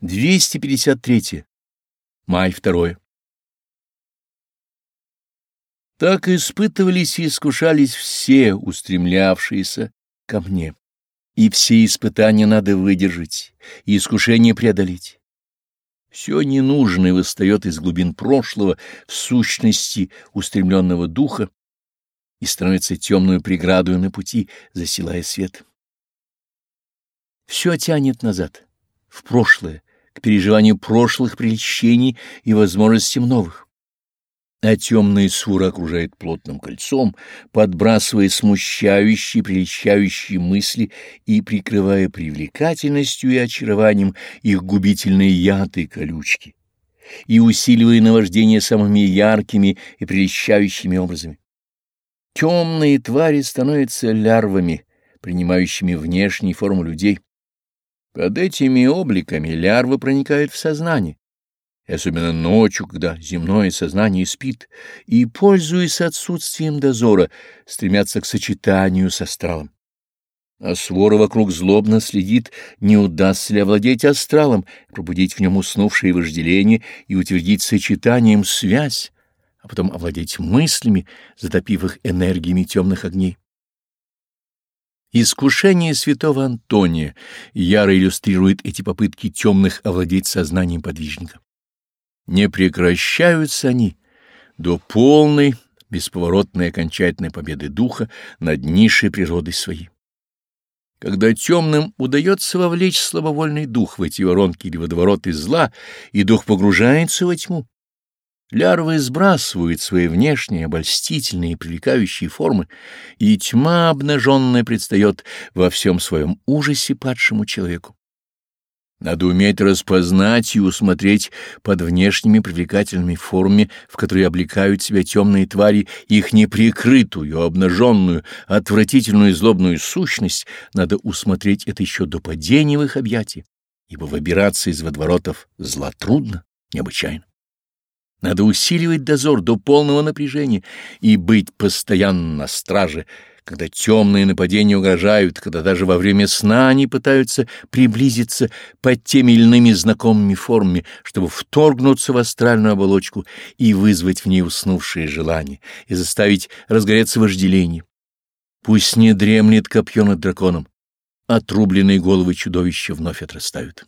253. Май 2. Так испытывались и искушались все, устремлявшиеся ко мне. И все испытания надо выдержать, и искушение преодолеть. Все ненужное восстает из глубин прошлого в сущности устремленного духа и становится темную преградою на пути, засилая свет. Все тянет назад, в прошлое, к переживанию прошлых прельщений и возможностям новых. А темная сура окружает плотным кольцом, подбрасывая смущающие, прельщающие мысли и прикрывая привлекательностью и очарованием их губительные яты и колючки, и усиливая наваждение самыми яркими и прельщающими образами. Темные твари становятся лярвами, принимающими внешние формы людей, под этими обликами лярвы проникают в сознание, особенно ночью, когда земное сознание спит, и, пользуясь отсутствием дозора, стремятся к сочетанию с астралом. А свора вокруг злобно следит, не удастся ли овладеть астралом, пробудить в нем уснувшие вожделения и утвердить сочетанием связь, а потом овладеть мыслями, затопив их энергиями темных огней. Искушение святого Антония яро иллюстрирует эти попытки темных овладеть сознанием подвижника. Не прекращаются они до полной, бесповоротной окончательной победы духа над низшей природой своей. Когда темным удается вовлечь слабовольный дух в эти воронки или водовороты зла, и дух погружается во тьму, Лярвы сбрасывают свои внешние обольстительные и привлекающие формы, и тьма обнаженная предстает во всем своем ужасе падшему человеку. Надо уметь распознать и усмотреть под внешними привлекательными формами, в которые облекают себя темные твари, их неприкрытую, обнаженную, отвратительную и злобную сущность, надо усмотреть это еще до падения в их объятия, ибо выбираться из водоворотов зла трудно, необычайно. Надо усиливать дозор до полного напряжения и быть постоянно на страже, когда темные нападения угрожают, когда даже во время сна они пытаются приблизиться под теми или иными знакомыми формами, чтобы вторгнуться в астральную оболочку и вызвать в ней уснувшие желания и заставить разгореться вожделение. Пусть не дремлет копье над драконом, отрубленные головы чудовища вновь отрастают.